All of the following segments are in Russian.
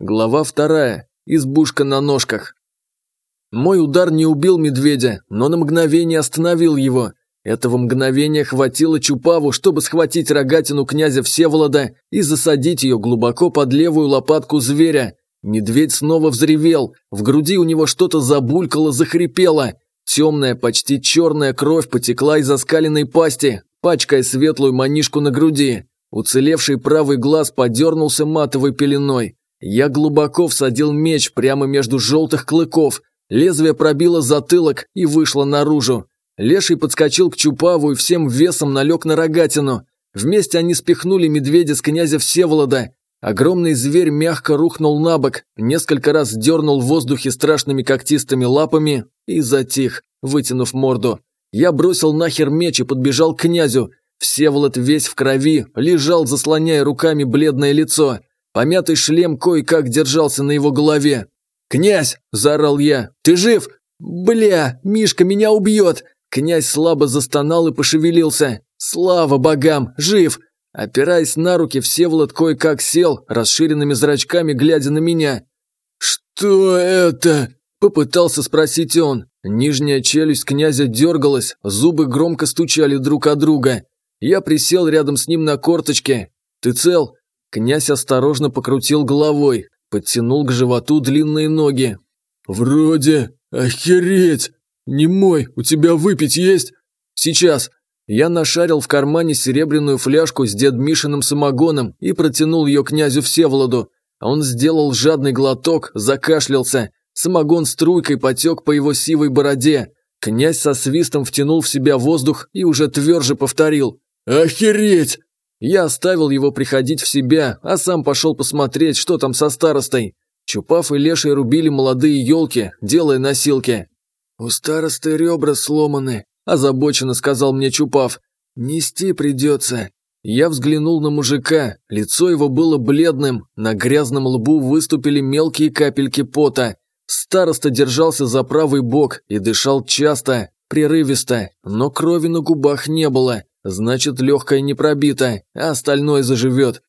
Глава вторая. Избушка на ножках. Мой удар не убил медведя, но на мгновение остановил его. Этого мгновения хватило Чупаву, чтобы схватить рогатину князя Всеволода и засадить ее глубоко под левую лопатку зверя. Медведь снова взревел, в груди у него что-то забулькало, захрипело. Темная, почти черная кровь потекла из оскаленной пасти, пачкая светлую манишку на груди. Уцелевший правый глаз подернулся матовой пеленой. Я глубоко всадил меч прямо между желтых клыков, лезвие пробило затылок и вышло наружу. Леший подскочил к Чупаву и всем весом налег на рогатину. Вместе они спихнули медведя с князя Всеволода. Огромный зверь мягко рухнул на бок, несколько раз дернул в воздухе страшными когтистыми лапами и затих, вытянув морду. Я бросил нахер меч и подбежал к князю. Всеволод весь в крови, лежал, заслоняя руками бледное лицо. Помятый шлем кое-как держался на его голове. «Князь!» – заорал я. «Ты жив?» «Бля, Мишка меня убьет!» Князь слабо застонал и пошевелился. «Слава богам! Жив!» Опираясь на руки, Всеволод кое-как сел, расширенными зрачками глядя на меня. «Что это?» – попытался спросить он. Нижняя челюсть князя дергалась, зубы громко стучали друг о друга. Я присел рядом с ним на корточке. «Ты цел?» Князь осторожно покрутил головой, подтянул к животу длинные ноги. «Вроде. Охереть! Не мой, у тебя выпить есть?» «Сейчас». Я нашарил в кармане серебряную фляжку с дед Мишиным самогоном и протянул ее князю Всеволоду. Он сделал жадный глоток, закашлялся. Самогон струйкой потек по его сивой бороде. Князь со свистом втянул в себя воздух и уже тверже повторил. «Охереть!» Я оставил его приходить в себя, а сам пошел посмотреть, что там со старостой. Чупав и Леший рубили молодые елки, делая носилки. «У старосты ребра сломаны», – озабоченно сказал мне Чупав. «Нести придется». Я взглянул на мужика, лицо его было бледным, на грязном лбу выступили мелкие капельки пота. Староста держался за правый бок и дышал часто, прерывисто, но крови на губах не было. Значит, легкая, не пробита, а остальное заживет.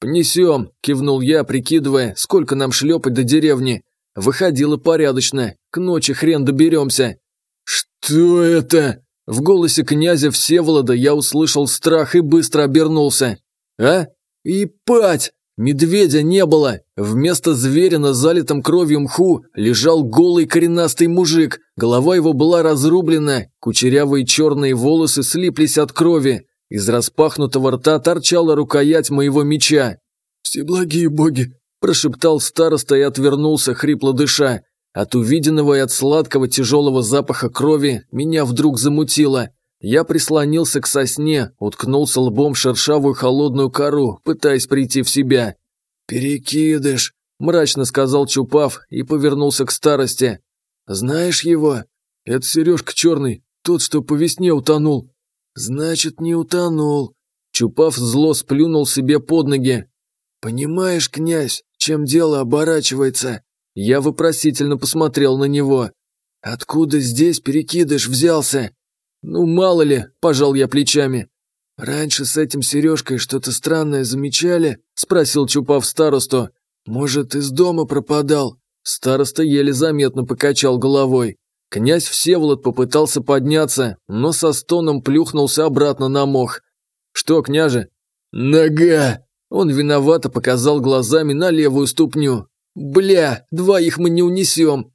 Пнесем, кивнул я, прикидывая, сколько нам шлепать до деревни. Выходило порядочно, к ночи хрен доберемся. Что это? В голосе князя Всеволода я услышал страх и быстро обернулся. А? И пать! Медведя не было! Вместо зверя на залитом кровью мху лежал голый коренастый мужик, голова его была разрублена, кучерявые черные волосы слиплись от крови, из распахнутого рта торчала рукоять моего меча. Все благие боги!» – прошептал староста и отвернулся, хрипло дыша. От увиденного и от сладкого тяжелого запаха крови меня вдруг замутило – я прислонился к сосне, уткнулся лбом в шершавую холодную кору, пытаясь прийти в себя. «Перекидыш», – мрачно сказал Чупав и повернулся к старости. «Знаешь его? Это Сережка Черный, тот, что по весне утонул». «Значит, не утонул». Чупав зло сплюнул себе под ноги. «Понимаешь, князь, чем дело оборачивается?» Я вопросительно посмотрел на него. «Откуда здесь перекидыш взялся?» Ну, мало ли, пожал я плечами. Раньше с этим Сережкой что-то странное замечали? Спросил Чупав старосту. Может, из дома пропадал? Староста еле заметно покачал головой. Князь Всеволод попытался подняться, но со стоном плюхнулся обратно на мох. «Что, княже?» «Нога!» Он виновато показал глазами на левую ступню. «Бля, двоих мы не унесем!»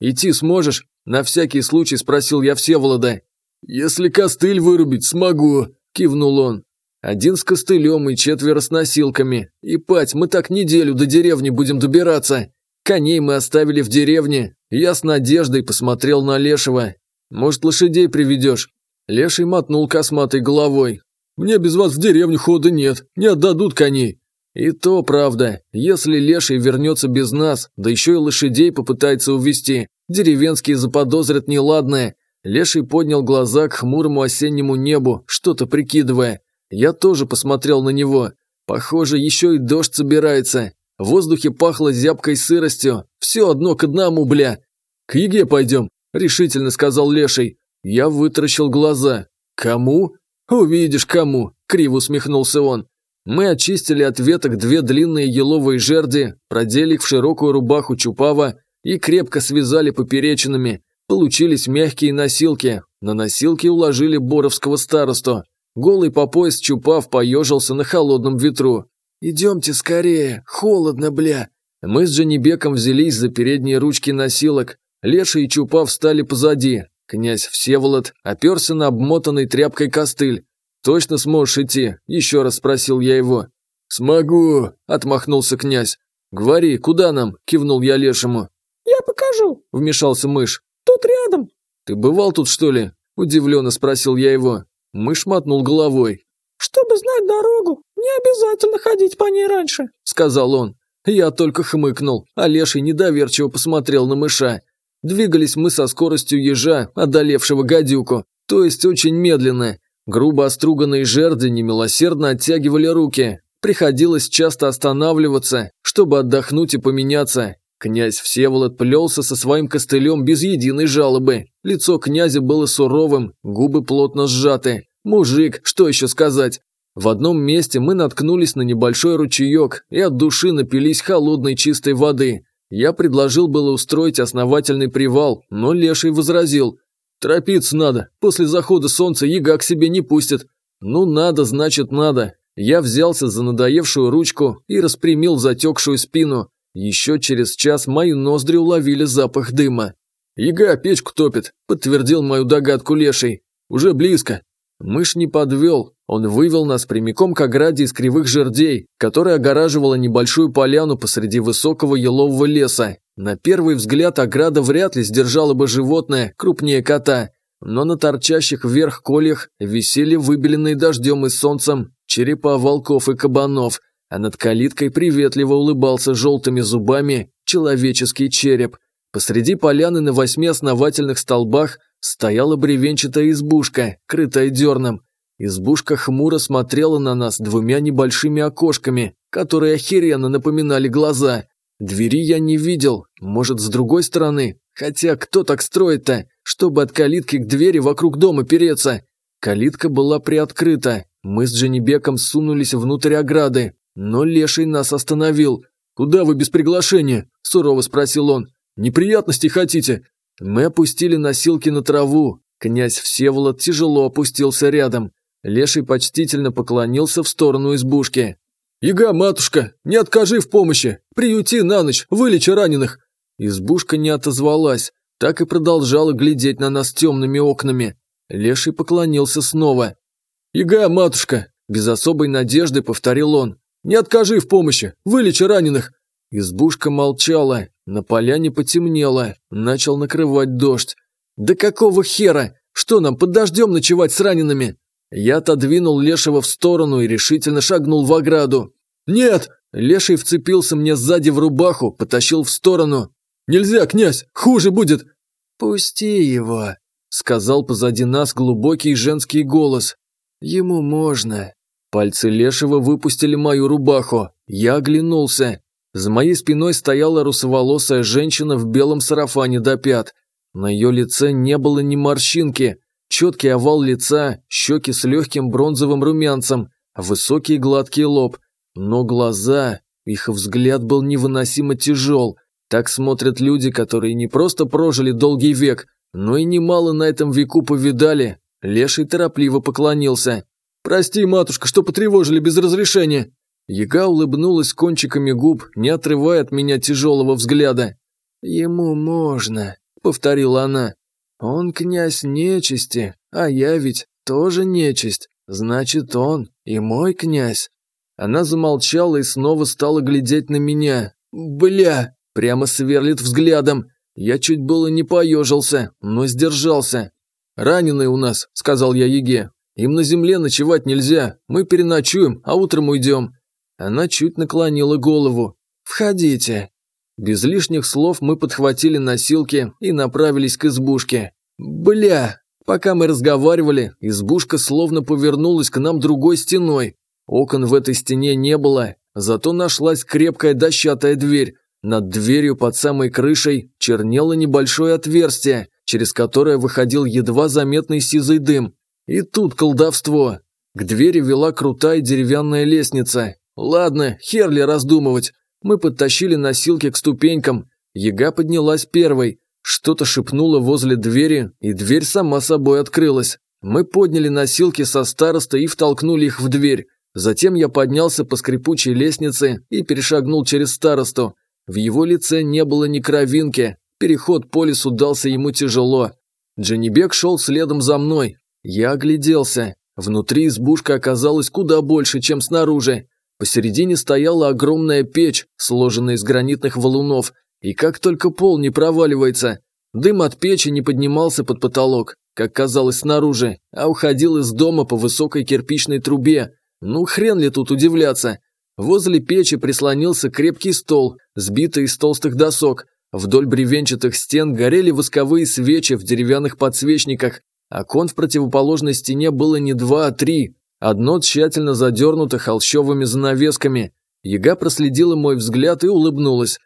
«Идти сможешь?» На всякий случай спросил я Всеволода. «Если костыль вырубить смогу», – кивнул он. «Один с костылем и четверо с носилками. И, пать, мы так неделю до деревни будем добираться. Коней мы оставили в деревне. Я с надеждой посмотрел на Лешего. Может, лошадей приведешь?» Леший мотнул косматой головой. «Мне без вас в деревню хода нет, не отдадут коней». «И то правда, если Леший вернется без нас, да еще и лошадей попытается увести, деревенские заподозрят неладное, Леший поднял глаза к хмурому осеннему небу, что-то прикидывая. Я тоже посмотрел на него. Похоже, еще и дождь собирается. В воздухе пахло зябкой сыростью. Все одно к одному, бля. «К Еге пойдем», – решительно сказал Леший. Я вытаращил глаза. «Кому?» «Увидишь, кому!» – криво усмехнулся он. Мы очистили от веток две длинные еловые жерди, продели их в широкую рубаху Чупава и крепко связали поперечинами – Получились мягкие носилки. На носилки уложили Боровского старосту. Голый по пояс Чупав поежился на холодном ветру. «Идемте скорее, холодно, бля!» Мы с Джанибеком взялись за передние ручки носилок. Леша и Чупав встали позади. Князь Всеволод оперся на обмотанный тряпкой костыль. «Точно сможешь идти?» – еще раз спросил я его. «Смогу!» – отмахнулся князь. «Говори, куда нам?» – кивнул я Лешему. «Я покажу!» – вмешался мышь. Тут рядом». «Ты бывал тут, что ли?» – удивленно спросил я его. Мышь мотнул головой. «Чтобы знать дорогу, не обязательно ходить по ней раньше», – сказал он. Я только хмыкнул, а Леший недоверчиво посмотрел на мыша. Двигались мы со скоростью ежа, одолевшего гадюку, то есть очень медленно. Грубо оструганные жерди немилосердно оттягивали руки. Приходилось часто останавливаться, чтобы отдохнуть и поменяться. Князь Всеволод плелся со своим костылем без единой жалобы. Лицо князя было суровым, губы плотно сжаты. Мужик, что еще сказать? В одном месте мы наткнулись на небольшой ручеек и от души напились холодной чистой воды. Я предложил было устроить основательный привал, но Леший возразил. «Торопиться надо, после захода солнца яга к себе не пустит». «Ну надо, значит надо». Я взялся за надоевшую ручку и распрямил затекшую спину. Еще через час мои ноздри уловили запах дыма. «Яга, печку топит», – подтвердил мою догадку леший. «Уже близко». Мышь не подвел. Он вывел нас прямиком к ограде из кривых жердей, которая огораживала небольшую поляну посреди высокого елового леса. На первый взгляд ограда вряд ли сдержала бы животное, крупнее кота. Но на торчащих вверх колях висели выбеленные дождем и солнцем черепа волков и кабанов – а над калиткой приветливо улыбался желтыми зубами человеческий череп. Посреди поляны на восьми основательных столбах стояла бревенчатая избушка, крытая дерном. Избушка хмуро смотрела на нас двумя небольшими окошками, которые охеренно напоминали глаза. Двери я не видел, может, с другой стороны. Хотя кто так строит-то, чтобы от калитки к двери вокруг дома переться? Калитка была приоткрыта. Мы с Дженебеком сунулись внутрь ограды, но леший нас остановил. «Куда вы без приглашения?» – сурово спросил он. «Неприятности хотите?» Мы опустили носилки на траву. Князь Всеволод тяжело опустился рядом. Леший почтительно поклонился в сторону избушки. «Яга, матушка, не откажи в помощи! Приюти на ночь, вылечи раненых!» Избушка не отозвалась, так и продолжала глядеть на нас темными окнами. Леший поклонился снова. «Яга, матушка!» – без особой надежды повторил он. Не откажи в помощи, вылечи раненых!» Избушка молчала, на поляне потемнело, начал накрывать дождь. «Да какого хера? Что нам, под дождем ночевать с ранеными?» Я отодвинул Лешего в сторону и решительно шагнул в ограду. «Нет!» Леший вцепился мне сзади в рубаху, потащил в сторону. «Нельзя, князь, хуже будет!» «Пусти его!» – сказал позади нас глубокий женский голос. «Ему можно!» Пальцы Лешего выпустили мою рубаху. Я оглянулся. За моей спиной стояла русоволосая женщина в белом сарафане до пят. На ее лице не было ни морщинки. Четкий овал лица, щеки с легким бронзовым румянцем, высокий гладкий лоб. Но глаза... Их взгляд был невыносимо тяжел. Так смотрят люди, которые не просто прожили долгий век, но и немало на этом веку повидали. Леший торопливо поклонился. «Прости, матушка, что потревожили без разрешения!» Яга улыбнулась кончиками губ, не отрывая от меня тяжелого взгляда. «Ему можно», — повторила она. «Он князь нечисти, а я ведь тоже нечисть, значит он и мой князь». Она замолчала и снова стала глядеть на меня. «Бля!» — прямо сверлит взглядом. Я чуть было не поежился, но сдержался. «Раненый у нас», — сказал я Еге. Им на земле ночевать нельзя. Мы переночуем, а утром уйдем». Она чуть наклонила голову. «Входите». Без лишних слов мы подхватили носилки и направились к избушке. «Бля!» Пока мы разговаривали, избушка словно повернулась к нам другой стеной. Окон в этой стене не было, зато нашлась крепкая дощатая дверь. Над дверью под самой крышей чернело небольшое отверстие, через которое выходил едва заметный сизый дым. И тут колдовство. К двери вела крутая деревянная лестница. Ладно, херли раздумывать. Мы подтащили носилки к ступенькам. Ега поднялась первой. Что-то шепнуло возле двери, и дверь сама собой открылась. Мы подняли носилки со староста и втолкнули их в дверь. Затем я поднялся по скрипучей лестнице и перешагнул через старосту. В его лице не было ни кровинки. Переход по лесу дался ему тяжело. Дженнибек шел следом за мной, я огляделся. Внутри избушка оказалась куда больше, чем снаружи. Посередине стояла огромная печь, сложенная из гранитных валунов, и как только пол не проваливается, дым от печи не поднимался под потолок, как казалось снаружи, а уходил из дома по высокой кирпичной трубе. Ну хрен ли тут удивляться. Возле печи прислонился крепкий стол, сбитый из толстых досок. Вдоль бревенчатых стен горели восковые свечи в деревянных подсвечниках, а Окон в противоположной стене было не два, а три. Одно тщательно задернуто холщовыми занавесками. Яга проследила мой взгляд и улыбнулась.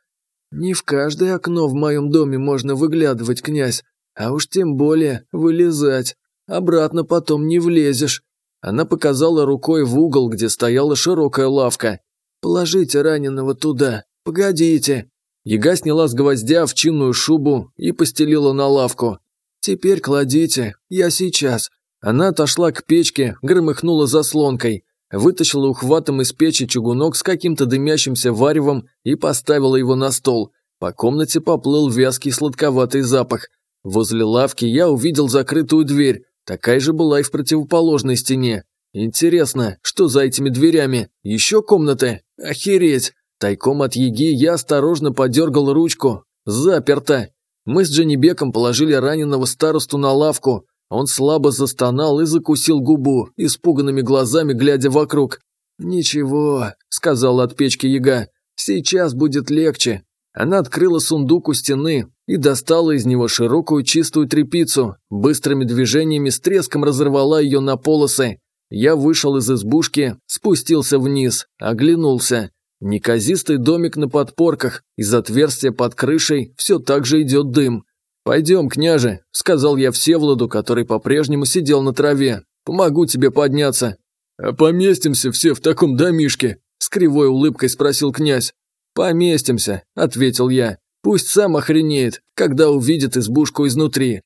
«Не в каждое окно в моем доме можно выглядывать, князь, а уж тем более вылезать. Обратно потом не влезешь». Она показала рукой в угол, где стояла широкая лавка. «Положите раненого туда. Погодите». Яга сняла с гвоздя овчинную шубу и постелила на лавку. Теперь кладите. Я сейчас». Она отошла к печке, громыхнула заслонкой, вытащила ухватом из печи чугунок с каким-то дымящимся варевом и поставила его на стол. По комнате поплыл вязкий сладковатый запах. Возле лавки я увидел закрытую дверь, такая же была и в противоположной стене. Интересно, что за этими дверями? Еще комнаты? Охереть! Тайком от еги я осторожно подергал ручку. Заперто! Мы с Дженнибеком положили раненого старосту на лавку. Он слабо застонал и закусил губу, испуганными глазами глядя вокруг. «Ничего», — сказала от печки яга, — «сейчас будет легче». Она открыла сундук у стены и достала из него широкую чистую трепицу. быстрыми движениями с треском разорвала ее на полосы. Я вышел из избушки, спустился вниз, оглянулся. Неказистый домик на подпорках, из отверстия под крышей все так же идет дым. «Пойдем, княже», – сказал я Всевладу, который по-прежнему сидел на траве. «Помогу тебе подняться». «А поместимся все в таком домишке?» – с кривой улыбкой спросил князь. «Поместимся», – ответил я. «Пусть сам охренеет, когда увидит избушку изнутри».